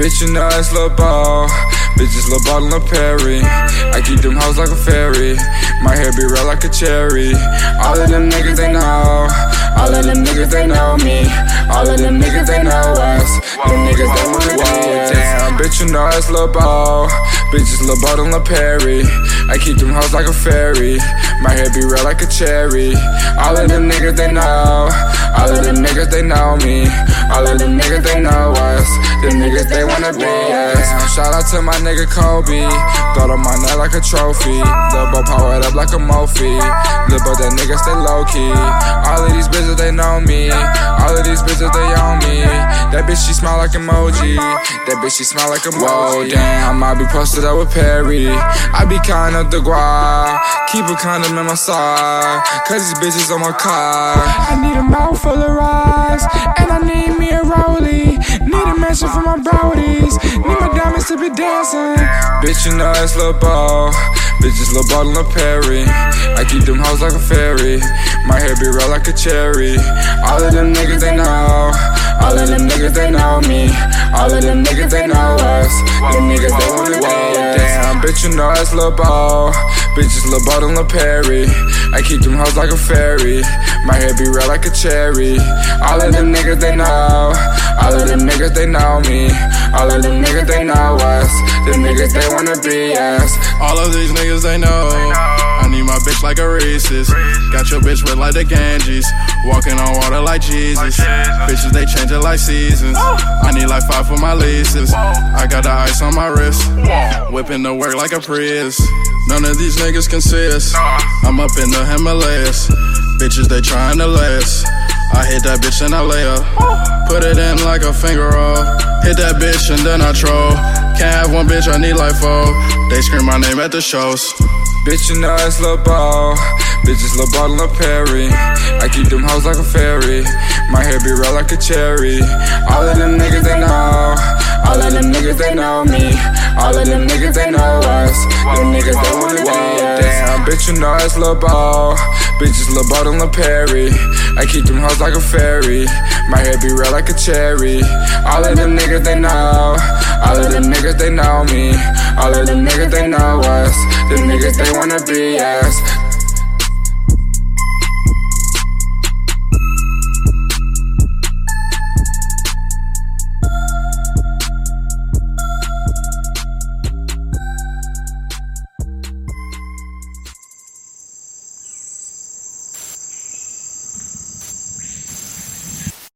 Bitch, you know it's Lil Ball. Bitches Lil Ball and Perry. I keep them hoes like a fairy. My hair be red like a cherry. All of them niggas, they know. All of them niggas, they know me. All of them niggas, they know us. Them niggas, they wanna us. Damn, bitch, you know it's Lil Ball. Bitches Lil Ball and Perry. I keep them hoes like a fairy. My hair be red like a cherry. All of them niggas, they know. Niggas, they know me. All of them niggas, they know us. Them niggas, they wanna be us. Shout out to my nigga Kobe. Throw on my neck like a trophy. Lil' bro powered up like a Mophie. Bro, that nigga stay low key. All of these bitches, they know me. All of these bitches, they own me. That bitch, she smile like emoji. That bitch, she smile like emoji. Whoa, damn, I might be posted up with Perry. I be counting up the guap. Keep a condom in my side. Cause these bitches on my car. I need a mouth full of rice. And I need me a rollie. Need a mansion for my brodies. Need my diamonds to be dancing. Bitch, you know it's Lil Ball. Bitches Lil Ball and Lil Perry. I keep them hoes like a fairy. My hair be red like a cherry. All of them niggas, they know. Bitch, you know it's Lil Ball. Bitches Lil Ball and Lil Perry. I keep them hoes like a fairy. My hair be red like a cherry. All of them niggas, they know. All of them niggas, they know me. All of them niggas, they know us. The niggas, they wanna be us. All of these niggas, they know. Like a Reese's. Got your bitch wet like the Ganges. Walking on water like Jesus. Bitches, they change it like seasons. I need like five for my leases. I got the ice on my wrist. Whipping the work like a Prius. None of these niggas can see us. I'm up in the Himalayas. Bitches, they trying to last. I hit that bitch and I lay up. Put it in like a finger roll. Hit that bitch and then I troll. Can't have one bitch, I need like four. They scream my name at the shows. Bitch, you know it's Lil Ball. Bitches Lil Ball and Perry. I keep them hoes like a fairy. My hair be red like a cherry. All of them niggas, they know. All of them niggas, they know me. All of them niggas, they know us. Them niggas, they wanna be us. Damn, bitch, you know it's Lil. Bitches Lil Ball and Lil. I keep them hoes like a fairy. My hair be red like a cherry. All of them niggas, they know. All of them niggas, they know me. All of them niggas, they know us. Them niggas, they wanna be us.